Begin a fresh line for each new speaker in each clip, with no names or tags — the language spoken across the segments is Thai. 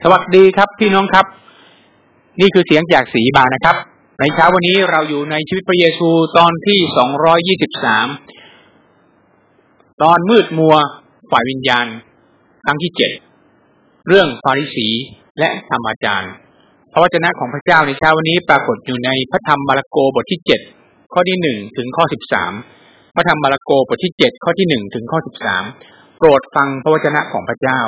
สวัสดีครับพี่น้องครับ นี่คือเสียงจากสีบานะครับ ในเช้าวันนี้เราอยู่ในชีวิตพระเยซูตอนที่สองร้อยี่สิบสามตอนมืดมัวฝ่ายวิญญาณ ครั้งที่เจ็ดเรื่องฟาริสีและธรรมอาจารย์พระวจนะของพระเจ้าในเช้าวันนี้ปรากฏอยู่ในพระธรรมมาระโกบทที่เจ็ดข้อที่หนึ่งถึงข้อสิบสามพระธรรมมาระโกบทที่เจ็ดข้อที่หนึ่งถึงข้อสิบสามโปรดฟังพระวจนะของพระเจ้า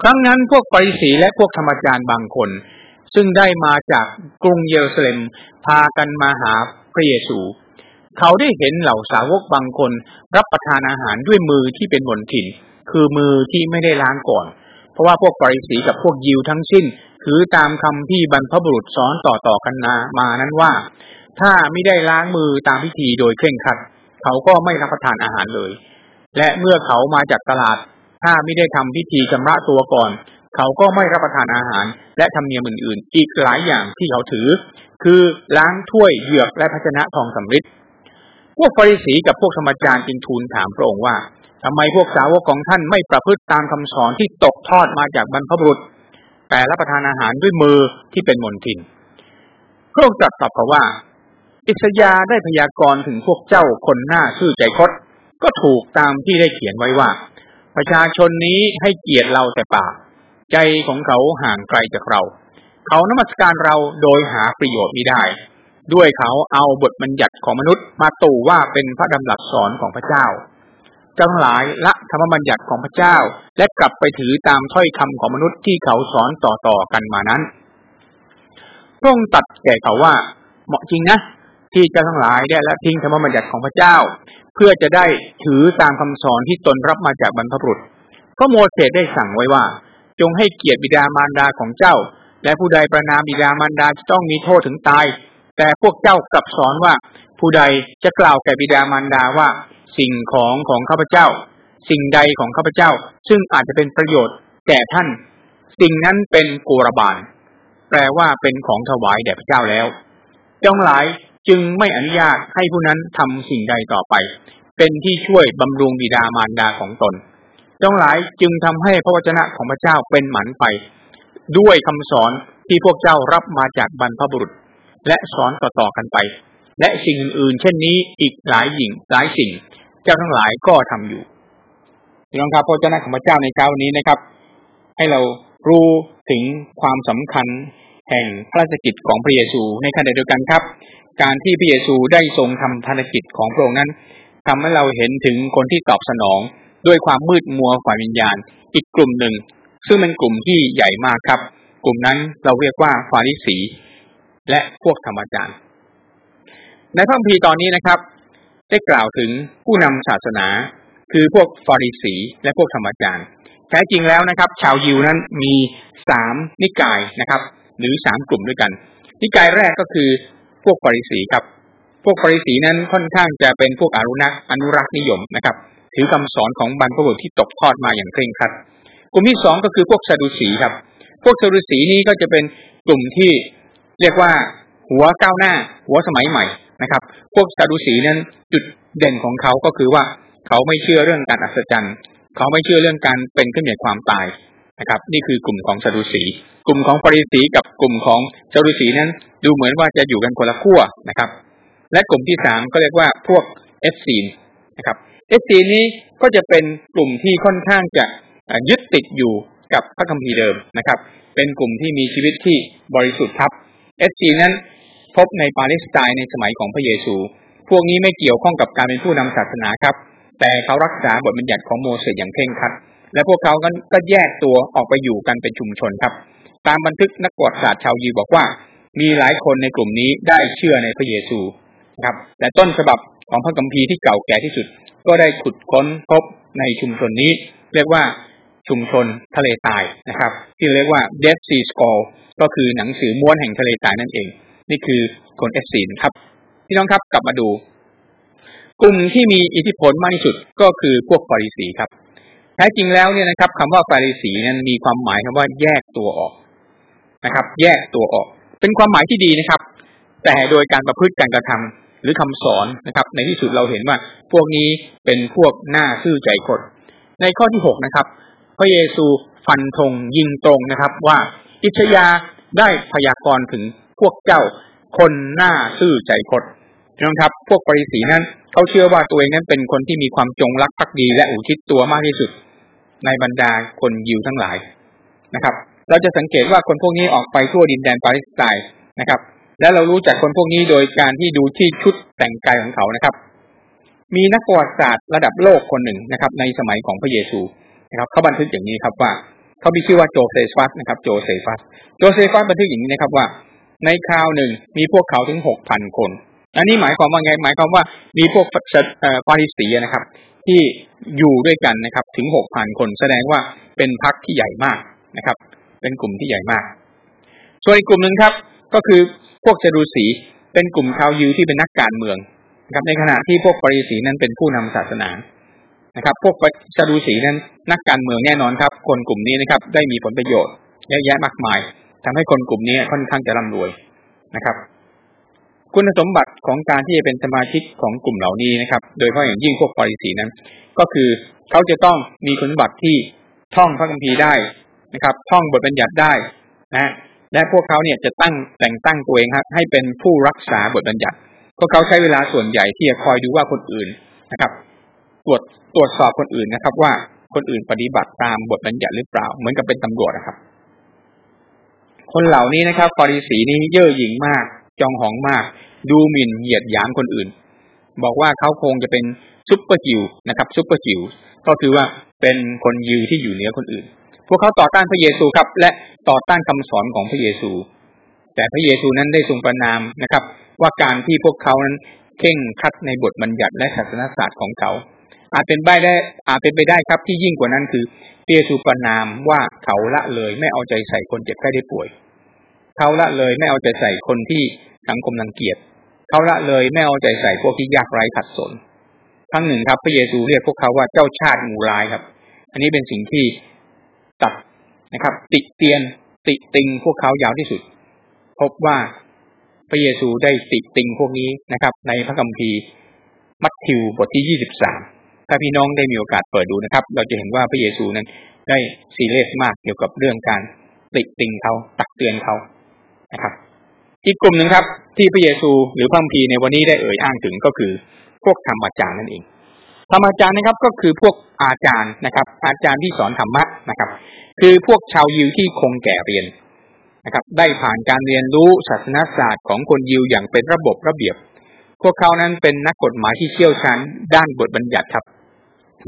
ครั้งนั้นพวกปริสีและพวกธรรมจารย์บางคน ซึ่งได้มาจากกรุงเยรูซาเล็มพากันมาหาพระเยซู เขาได้เห็นเหล่าสาวกบางคนรับประทานอาหารด้วยมือที่เป็นมนถิ่น คือมือที่ไม่ได้ล้างก่อน เพราะว่าพวกปริสีกับพวกยิวทั้งสิ้นถือตามคำที่บรรพบุรุษสอนต่อๆกันมามานั้นว่า ถ้าไม่ได้ล้างมือตามพิธีโดยเคร่งครัด เขาก็ไม่รับประทานอาหารเลย และเมื่อเขามาจากตลาด ถ้าไม่ได้ทำพิธีชำระตัวก่อน เขาก็ไม่รับประทานอาหาร และทำเนียมอื่น ๆ อีกหลายอย่างที่เขาถือ คือล้างถ้วยเหยือกและภาชนะทองสำริดพวกฟาริสีกับพวกธรรมจารย์จึงทูลถามพระองค์ว่าทำไมพวกสาวกของท่านไม่ประพฤติตามคำสอนที่ตกทอดมาจากบรรพบุรุษ แต่รับประทานอาหารด้วยมือที่เป็นมนทินพระองค์ตรัสตอบเขาว่า อิสยาได้พยากรณ์ถึงพวกเจ้าคนหน้าชื่อใจคดก็ถูกตามที่ได้เขียนไว้ว่า ประชาชนนี้ให้เกียรติเราแต่ปากใจของเขาห่างไกลจากเรา เขานมัสการเราโดยหาประโยชน์ไม่ได้ ด้วยเขาเอาบทบัญญัติของมนุษย์มาตู่ว่าเป็นพระดำรัสสอนของพระเจ้าจังหลายละธรรมบัญญัติของพระเจ้า และกลับไปถือตามถ้อยคำของมนุษย์ที่เขาสอนต่อๆกันมานั้นพระองค์ตัดแก่เขาว่า เหมาะจริงนะ ที่เจ้าทั้งหลายได้ละทิ้งธรรมบัญญัติของพระเจ้า เพื่อจะได้ถือตามคำสอนที่ตนรับมาจากบรรพบุรุษพระโมเสสได้สั่งไว้ว่า จงให้เกียรติบิดามารดาของเจ้า และผู้ใดประนามบิดามารดาจะต้องมีโทษถึงตาย แต่พวกเจ้ากลับสอนว่า ผู้ใดจะกล่าวแก่บิดามารดาว่า สิ่งของของข้าพเจ้า สิ่งใดของข้าพเจ้า ซึ่งอาจจะเป็นประโยชน์แก่ท่าน สิ่งนั้นเป็นโกรบาลแปลว่าเป็นของถวายแด่พระเจ้าแล้วจ้องหลาย จึงไม่อนุญาตให้ผู้นั้นทำสิ่งใดต่อไป เป็นที่ช่วยบำรุงบิดามารดาของตนจงหลายจึงทำให้พระวจนะของพระเจ้าเป็นหมันไป ด้วยคำสอนที่พวกเจ้ารับมาจากบรรพบุรุษ และสอนต่อๆกันไป และสิ่งอื่นๆ เช่นนี้อีกหลายหญิงหลายสิ่ง เจ้าทั้งหลายก็ทำอยู่พี่น้องครับพระวจนะของพระเจ้าในเช้านี้นะครับ ให้เรารู้ถึงความสำคัญ แห่งพระราชกิจของพระเยซู ในขณะเดียวกันครับ การที่พระเยซูได้ทรงทำภารกิจของพระองค์นั้นทำให้เราเห็นถึงคนที่ตอบสนองด้วยความมืดมัวฝ่ายวิญญาณ อีกกลุ่มหนึ่ง ซึ่งเป็นกลุ่มที่ใหญ่มากครับ กลุ่มนั้นเราเรียกว่าฟาริสี และพวกธรรมจารย์ในพระคัมภีร์ตอนนี้นะครับ ได้กล่าวถึงผู้นำศาสนา คือพวกฟาริสี และพวกธรรมจารย์แท้จริงแล้วนะครับ ชาวยิวนั้นมีสามนิกายนะครับ หรือสามกลุ่มด้วยกัน นิกายแรกก็คือพวกปริสีครับ พวกปริสีนั้นค่อนข้างจะเป็นพวกอนุนักอนุรักษ์นิยมนะครับ ถือคำสอนของบรรพบุรุษที่ตกทอดมาอย่างเคร่งครัด กลุ่มที่สองก็คือพวกซาดูสีครับ พวกซาดูสีนี้ก็จะเป็นกลุ่มที่เรียกว่าหัวก้าวหน้า หัวสมัยใหม่นะครับ พวกซาดูสีนั้นจุดเด่นของเขาก็คือว่าเขาไม่เชื่อเรื่องการอัศจรรย์ เขาไม่เชื่อเรื่องการเป็นขึ้นเหนือความตาย นะครับ นี่คือกลุ่มของซาดูสีกลุ่มของฟาริสีกับกลุ่มของซาดูสีนั้น ดูเหมือนว่าจะอยู่กันคนละขั้วนะครับ และกลุ่มที่สามก็เรียกว่าพวกเอสซีนนะครับเอสซีนนี้ก็จะเป็นกลุ่มที่ค่อนข้างจะยึดติดอยู่กับพระคัมภีร์เดิมนะครับ เป็นกลุ่มที่มีชีวิตที่บริสุทธิ์ครับเอสซีนนั้นพบในปาเลสไตน์ในสมัยของพระเยซู พวกนี้ไม่เกี่ยวข้องกับการเป็นผู้นำศาสนาครับ แต่เขารักษาบทบัญญัติของโมเสสอย่างเคร่งครัด และพวกเขาก็แยกตัวออกไปอยู่กันเป็นชุมชนครับ ตามบันทึกนักประวัติศาสตร์ชาวยิวบอกว่า มีหลายคนในกลุ่มนี้ได้เชื่อในพระเยซูครับแต่ต้นฉบับของพระคัมภีร์ที่เก่าแก่ที่สุด ก็ได้ขุดค้นพบในชุมชนนี้ เรียกว่าชุมชนทะเลตายนะครับ ที่เรียกว่า Dead Sea Scroll ก็คือหนังสือม้วนแห่งทะเลตายนั่นเอง นี่คือคนเอสซีนครับพี่น้องครับกลับมาดู กลุ่มที่มีอิทธิพลมากที่สุดก็คือพวกฟาริสีครับ แท้จริงแล้วเนี่ยนะครับคำว่าฟาริสีนั้นมีความหมายคำว่าแยกตัวออกนะครับ แยกตัวออก เป็นความหมายที่ดีนะครับ แต่โดยการประพฤติการกระทำหรือคำสอนนะครับ ในที่สุดเราเห็นว่าพวกนี้เป็นพวกหน้าซื่อใจคนในข้อที่หกนะครับ พระเยซูฟันธงยิงตรงนะครับ ว่าอิชยาได้พยากรณ์ถึงพวกเจ้าคนหน้าซื่อใจคด นะครับ พวกปริสีนั้นเขาเชื่อว่าตัวเองนั้นเป็นคนที่มีความจงรักภักดี และอุทิศตัวมากที่สุด ในบรรดาคนยิวทั้งหลายนะครับ เราจะสังเกตว่าคนพวกนี้ออกไปทั่วดินแดนปาเลสไตน์นะครับ และเรารู้จักคนพวกนี้โดยการที่ดูที่ชุดแต่งกายของเขานะครับ มีนักประวัติศาสตร์ระดับโลกคนหนึ่งนะครับ ในสมัยของพระเยซูนะครับเขาบันทึกอย่างนี้ครับว่าเขามีชื่อว่าโจเซฟัสนะครับ โจเซฟัสโจเซฟัสบันทึกอย่างนี้นะครับว่า ในคราวหนึ่งมีพวกเขาถึงหกพันคน อันนี้หมายความว่าไง หมายความว่ามีพวกฟาริสีนะครับ ที่อยู่ด้วยกันนะครับ ถึงหกพันคนแสดงว่าเป็นพรรคที่ใหญ่มากนะครับ เป็นกลุ่มที่ใหญ่มาก ส่วนอีกกลุ่มหนึ่งครับ ก็คือพวกเซดูสีเป็นกลุ่มชาวยิวที่เป็นนักการเมืองนะครับในขณะที่พวกปริสีนั้นเป็นผู้นำศาสนานะครับ พวกชาดูสีนั้นนักการเมืองแน่นอนครับ คนกลุ่มนี้นะครับ ได้มีผลประโยชน์เยอะแยะมากมายทำให้คนกลุ่มนี้ค่อนข้างจะร่ำรวยนะครับ คุณสมบัติของการที่จะเป็นสมาชิกของกลุ่มเหล่านี้นะครับ โดยเฉพาะอย่างยิ่งพวกปริสีนั้น ก็คือเขาจะต้องมีคุณสมบัติที่ท่องพระคัมภีร์ได้นะครับ ท่องบทบัญญัติได้นะและพวกเขาเนี่ยจะตั้งแต่งตั้งตัวเองครับให้เป็นผู้รักษาบทบัญญัติ พวกเขาใช้เวลาส่วนใหญ่ที่จะคอยดูว่าคนอื่นนะครับ ตรวจตรวจสอบคนอื่นนะครับ ว่าคนอื่นปฏิบัติตามบทบัญญัติหรือเปล่า เหมือนกับเป็นตำรวจนะครับ คนเหล่านี้นะครับฟาริสีนี้เย่อหยิ่งมาก จองหองมาก ดูหมิ่นเหยียดหยามคนอื่น บอกว่าเขาคงจะเป็น super Jew นะครับ super Jew ก็คือว่าเป็นคนยิวที่อยู่เหนือคนอื่น พวกเขาต่อต้านพระเยซูครับ และต่อต้านคำสอนของพระเยซู แต่พระเยซูนั้นได้ทรงประณามนะครับ ว่าการที่พวกเขานั้นเคร่งครัดในบทบัญญัติและศาสนศาสตร์ของเขา อาจเป็นไปได้ อาจเป็นไปได้ครับที่ยิ่งกว่านั้นคือเปียสูประนามว่าเขาละเลยไม่เอาใจใส่คนเจ็บไข้ได้ป่วย เขาละเลยไม่เอาใจใส่คนที่สังคมรังเกียจเขาละเลยไม่เอาใจใส่พวกที่ยากไร้ขัดสนครั้งหนึ่งครับ พระเยซูเรียกพวกเขาว่าเจ้าชาติงูลายครับ อันนี้เป็นสิ่งที่ตัดนะครับ ติเตียนติติงพวกเขายาวที่สุด พบว่าพระเยซูได้ติติงพวกนี้นะครับ ในพระคัมภีร์มัทธิวบทที่ยี่สิบสามถ้าพี่น้องได้มีโอกาสเปิดดูนะครับ เราจะเห็นว่าพระเยซูนั้นได้ซีเรียสมากเกี่ยวกับเรื่องการติติงเขาตักเตือนเขา นะครับ อีกกลุ่มหนึ่งครับ ที่พระเยซูหรือพระคัมภีร์ในวันนี้ได้เอ่ยอ้างถึงก็คือ พวกธรรมอาจารย์นั่นเองธรรมอาจารย์นะครับก็คือพวกอาจารย์นะครับ อาจารย์ที่สอนธรรมะนะครับ คือพวกชาวยิวที่คงแก่เรียนนะครับ ได้ผ่านการเรียนรู้ศาสนาศาสตร์ของคนยิวอย่างเป็นระบบระเบียบ พวกเขานั้นเป็นนักกฎหมายที่เชี่ยวชาญด้านบทบัญญัติครับ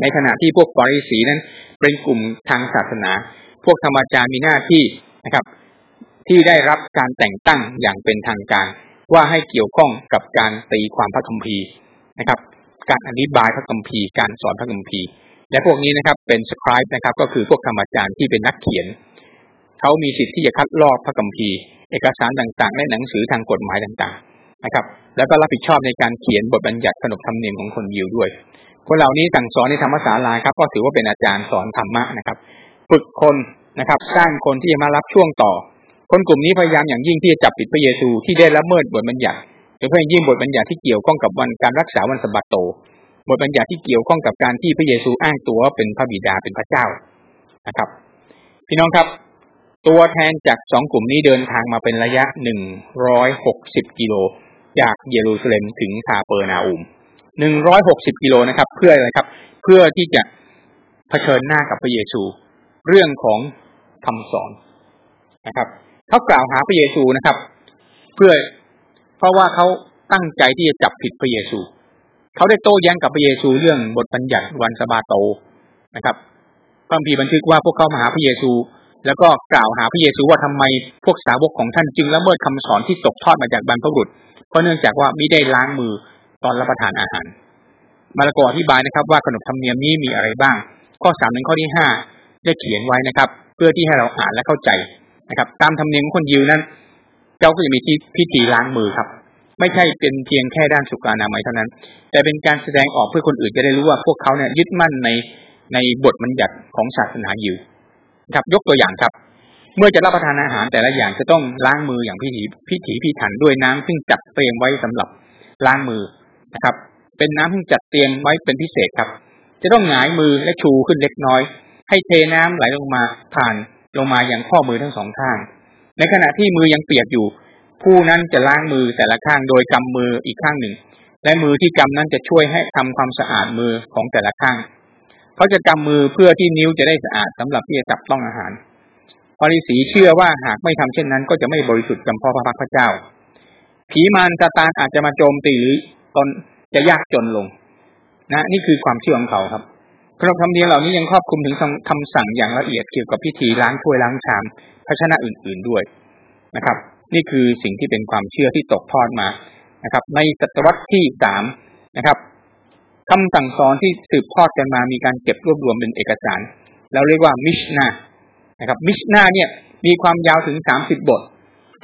ในขณะที่พวกปริสีนั้นเป็นกลุ่มทางศาสนา พวกธรรมอาจารย์มีหน้าที่นะครับ ที่ได้รับการแต่งตั้งอย่างเป็นทางการ ว่าให้เกี่ยวข้องกับการตีความพระคัมภีร์นะครับ การอธิบายพระคัมภีร์ การสอนพระคัมภีร์และพวกนี้นะครับเป็นสคริปนะครับ ก็คือพวกธรรมจารย์ที่เป็นนักเขียนเขามีสิทธิ์ที่จะคัดลอกพระคัมภีร์ เอกสารต่างๆ และหนังสือทางกฎหมายต่างๆนะครับ แล้วก็รับผิดชอบในการเขียนบทบัญญัติขนบธรรมเนียมของคนยิวด้วย คนเหล่านี้สั่งสอนในธรรมศาลาครับ ก็ถือว่าเป็นอาจารย์สอนธรรมะนะครับ ฝึกคนนะครับ สร้างคนที่จะมารับช่วงต่อ คนกลุ่มนี้พยายามอย่างยิ่งที่จะจับผิดพระเยซูที่ได้ละเมิดบทบัญญัติโดยเฉพาะยิ่งบทบัญญัติที่เกี่ยวข้องกับวันการรักษาวันสะบัตโต บทบัญญัติที่เกี่ยวข้องกับการที่พระเยซูอ้างตัวว่าเป็นพระบิดาเป็นพระเจ้านะครับ พี่น้องครับ ตัวแทนจากสองกลุ่มนี้เดินทางมาเป็นระยะหนึ่งร้อยหกสิบกิโลจากเยรูซาเล็มถึงคาเปอร์นาอุมหนึ่งร้อยหกสิบกิโลนะครับ เพื่ออะไรครับ เพื่อที่จะเผชิญหน้ากับพระเยซู เรื่องของคำสอนนะครับ เขากล่าวหาพระเยซูนะครับ เพื่อเพราะว่าเขาตั้งใจที่จะจับผิดพระเยซู เขาได้โต้แย้งกับพระเยซูเรื่องบทบัญญัติวันสบาโตนะครับพระพีบันทึกว่าพวกเขามาหาพระเยซู แล้วก็กล่าวหาพระเยซูว่าทำไมพวกสาวกของท่านจึงละเมิดคำสอนที่ตกทอดมาจากบรรพบุรุษเพราะเนื่องจากว่าไม่ได้ล้างมือตอนรับประทานอาหาร มาระกออธิบายนะครับ ว่าขนบธรรมเนียมนี้มีอะไรบ้าง ข้อสามถึงข้อที่ห้าได้เขียนไว้นะครับ เพื่อที่ให้เราอ่านและเข้าใจ นะครับ ตามธรรมเนียมคนยิวนั้นเจ้าก็จะมีที่พิธีล้างมือครับ ไม่ใช่เป็นเพียงแค่ด้านสุขอนามัยเท่านั้น แต่เป็นการแสดงออกเพื่อคนอื่นจะได้รู้ว่าพวกเขาเนี่ยยึดมั่นในในบทบัญญัติของศาสนายิวครับ ยกตัวอย่างครับ เมื่อจะรับประทานอาหารแต่ละอย่างจะต้องล้างมืออย่างพิถีพิถีพิถันด้วยน้ำซึ่งจัดเตรียมไว้สำหรับล้างมือนะครับ เป็นน้ำที่จัดเตรียมไว้เป็นพิเศษครับ จะต้องหงายมือและชูขึ้นเล็กน้อย ให้เทน้ำไหลลงมาผ่าน ลงมาอย่างข้อมือทั้งสองข้าง ในขณะที่มือยังเปียกอยู่ ผู้นั้นจะล้างมือแต่ละข้างโดยกำมืออีกข้างหนึ่ง และมือที่กำนั้นจะช่วยให้ทำความสะอาดมือของแต่ละข้างเขาจะกำมือเพื่อที่นิ้วจะได้สะอาดสำหรับที่จะจับต้องอาหารพอฤาษีเชื่อว่าหากไม่ทำเช่นนั้น ก็จะไม่บริสุทธิ์จำพ่อพระพักพระเจ้า ผีมารซาตานอาจจะมาโจมตีหรือตนจะยากจนลง นะ นี่คือความเชื่อของเขาครับ ขนบธรรมเนียมเหล่านี้ยังครอบคลุมถึงคำสั่งอย่างละเอียดเกี่ยวกับพิธีล้างถ้วยล้างชามภาชนะอื่น ๆด้วยนะครับ นี่คือสิ่งที่เป็นความเชื่อที่ตกทอดมานะครับ ในศตวรรษที่สามนะครับคำสั่งสอนที่สืบทอดกันมามีการเก็บรวบรวมเป็นเอกสาร เราเรียกว่ามิชนานะครับ มิชนาเนี่ยมีความยาวถึงสามสิบบท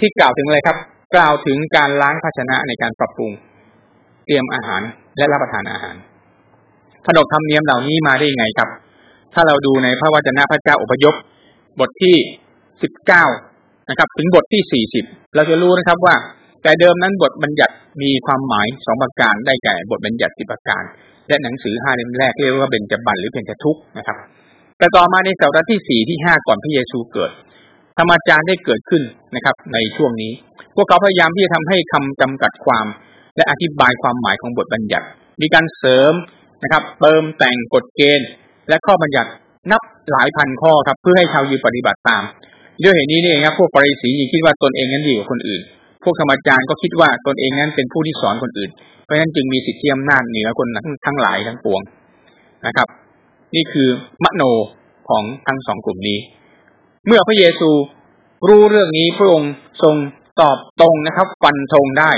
ที่กล่าวถึงอะไรครับ กล่าวถึงการล้างภาชนะในการปรับปรุง เตรียมอาหารและรับประทานอาหาร ขนบธรรมเนียมเหล่านี้มาได้ยังไงครับ ถ้าเราดูในพระวจนะพระเจ้าอพยพ บทที่สิบเก้านะครับ ถึงบทที่สี่สิบเราจะรู้นะครับว่า แต่เดิมนั้นบทบัญญัติมีความหมายสองประการได้แก่บทบัญญัติสิบประการ และหนังสือห้าเล่มแรกเรียกว่าเบญจบันหรือเบญจทุกนะครับ แต่ต่อมาในศตวรรษที่สี่ที่ห้าก่อนพระเยซูเกิดธรรมจารย์ได้เกิดขึ้นนะครับ ในช่วงนี้ พวกเขาพยายามที่จะทำให้คำจำกัดความ และอธิบายความหมายของบทบัญญัติ มีการเสริม นะครับ เติมแต่งกฎเกณฑ์ และข้อบัญญัตินับหลายพันข้อครับ เพื่อให้ชาวยิวปฏิบัติตามด้วยเหตุนี้นี่เองครับ พวกปริสีคิดว่าตนเองนั้นดีกว่าคนอื่น พวกธรรมจารย์ก็คิดว่าตนเองนั้นเป็นผู้ที่สอนคนอื่น เพราะฉะนั้นจึงมีสิทธิอำนาจเหนือคนทั้งหลายทั้งปวงนะครับ นี่คือมโนของทั้งสองกลุ่มนี้ เมื่อพระเยซูรู้เรื่องนี้พระองค์ทรงตอบตรงนะครับ ฟันธงได้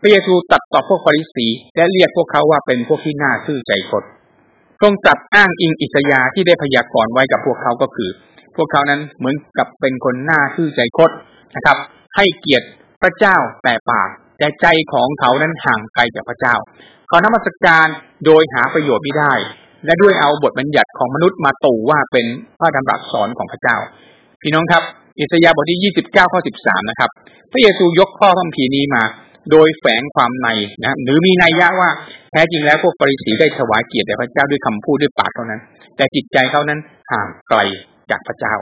พระเยซูตัดต่อพวกฟาริสีและเรียกพวกเขาว่าเป็นพวกที่น่าซื่อใจคดทรงจัดอ้างอิงอิสยาที่ได้พยากรณ์ไว้กับพวกเขาก็คือ พวกเขานั้นเหมือนกับเป็นคนน่าซื่อใจคดนะครับ ให้เกียรติพระเจ้าแต่ปากแต่ใจของเขานั้นห่างไกลจากพระเจ้าเขานมัสการโดยหาประโยชน์ไม่ได้ และด้วยเอาบทบัญญัติของมนุษย์มาตู่ว่าเป็นพระดำรัสสอนของพระเจ้า พี่น้องครับ อิสยาห์บทที่ยี่สิบเก้าข้อสิบสามนะครับ พระเยซูยกข้อคำพีนี้มา โดยแฝงความในนะหรือมีนัยยะว่าแท้จริงแล้วพวกปริสีได้ถวายเกียรติแด่พระเจ้าด้วยคำพูดด้วยปากเท่านั้น แต่จิตใจเขานั้นห่างไกลจากพระเจ้า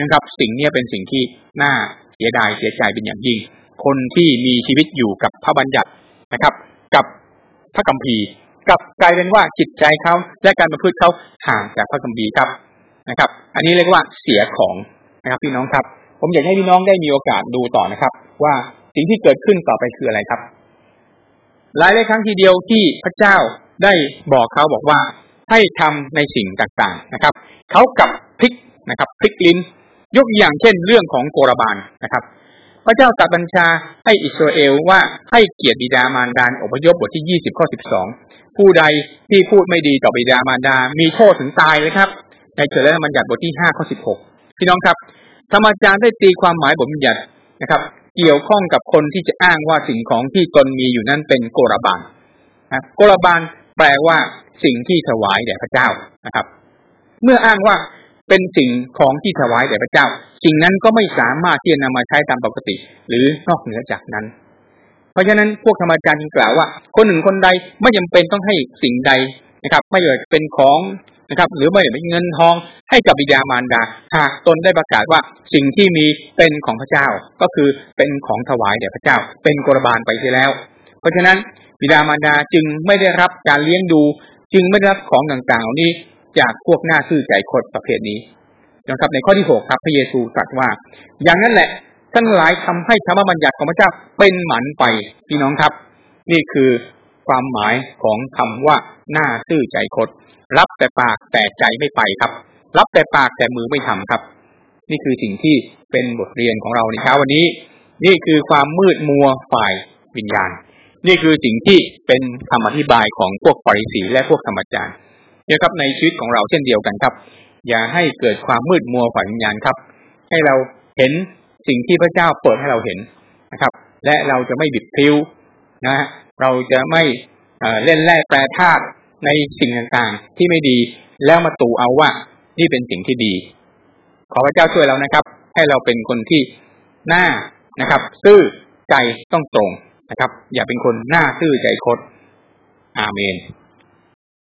นะครับสิ่งนี้เป็นสิ่งที่น่าเสียดายเสียใจเป็นอย่างยิ่ง คนที่มีชีวิตอยู่กับพระบัญญัตินะครับ กับพระกัมภีร์กับกลายเป็นว่าจิตใจเขาและการประพฤติเขาห่างจากพระกัมภีร์ครับนะครับ อันนี้เรียกว่าเสียของนะครับพี่น้องครับ ผมอยากให้พี่น้องได้มีโอกาสดูต่อนะครับ ว่า สิ่งที่เกิดขึ้นต่อไปคืออะไรครับ หลายหลายครั้งทีเดียวที่พระเจ้าได้บอกเขาบอกว่าให้ทำในสิ่งต่างๆนะครับ เขากับพลิกนะครับพลิกลิ้น ยกอย่างเช่นเรื่องของโกรบานนะครับ พระเจ้าตรัสบัญชาให้อิสราเอลว่าให้เกียรติบิดามารดาอพยพบทที่ยี่สิบข้อสิบสองผู้ใดที่พูดไม่ดีต่อบิดามารดา มีโทษถึงตายเลยครับ ในเฉลยบัญญัติบทที่ห้าข้อสิบหกพี่น้องครับธรรมจารย์ได้ตีความหมายบทบัญญัตินะครับ เกี่ยวข้องกับคนที่จะอ้างว่าสิ่งของที่ตนมีอยู่นั้นเป็นโกรบานนะโกรบานแปลว่าสิ่งที่ถวายแด่พระเจ้านะครับ เมื่ออ้างว่าเป็นสิ่งของที่ถวายแด่พระเจ้า สิ่งนั้นก็ไม่สามารถที่จะนำมาใช้ตามปกติ หรือนอกเหนือจากนั้น เพราะฉะนั้นพวกธรรมจารย์จึงกล่าวว่า คนหนึ่งคนใดไม่จาเป็นต้องให้สิ่งใดนะครับ ไม่ว่าเป็นของ นะครับ หรือไม่เงินทองให้กับบิดามารดา หากตนได้ประกาศว่าสิ่งที่มีเป็นของพระเจ้าก็คือเป็นของถวายแด่พระเจ้า เป็นกรบาลไปเสียแล้ว เพราะฉะนั้นบิดามารดาจึงไม่ได้รับการเลี้ยงดู จึงไม่ได้รับของต่างๆเหล่านี้จากพวกหน้าซื่อใจคนประเภทนี้นะครับ ในข้อที่หกครับพระเยซูตรัสว่า อย่างนั้นแหละท่านหลายทำให้ธรรมบัญญัติของพระเจ้าเป็นหมันไปพี่น้องครับ นี่คือ ความหมายของคำว่าหน้าซื่อใจคดรับแต่ปากแต่ใจไม่ไปครับ รับแต่ปากแต่มือไม่ทำครับ นี่คือสิ่งที่เป็นบทเรียนของเราในเช้าวันนี้ นี่คือความมืดมัวฝ่ายวิญญาณ นี่คือสิ่งที่เป็นคำอธิบายของพวกปริสีและพวกธรรมจารย์เกี่ยวกับในชีวิตของเราเช่นเดียวกันครับ อย่าให้เกิดความมืดมัวฝ่ายวิญญาณครับ ให้เราเห็นสิ่งที่พระเจ้าเปิดให้เราเห็นนะครับ และเราจะไม่บิดพิ้วนะ เราจะไม่เล่นแร่แปรธาตุในสิ่งต่างๆ ที่ไม่ดีแล้วมาตู่เอาว่านี่เป็นสิ่งที่ดี ขอพระเจ้าช่วยเรานะครับ ให้เราเป็นคนที่หน้านะครับ ซื่อใจต้องตรงนะครับ อย่าเป็นคนหน้าซื่อใจคดอาเมน